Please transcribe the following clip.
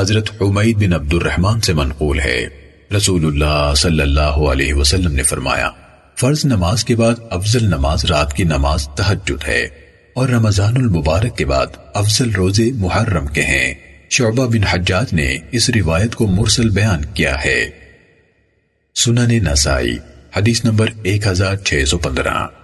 حضرت حمید بن عبد الرحمن سے منقول ہے۔ رسول اللہ صلی اللہ علیہ وسلم نے فرمایا، فرض نماز کے بعد افضل نماز رات کی نماز تحجد ہے اور رمضان المبارک کے بعد افضل روزے محرم کے ہیں۔ شعبہ بن حجاج نے اس روایت کو مرسل بیان کیا ہے۔ سنن نسائی، حدیث نمبر ایک ہزار چھ سو پندرہ۔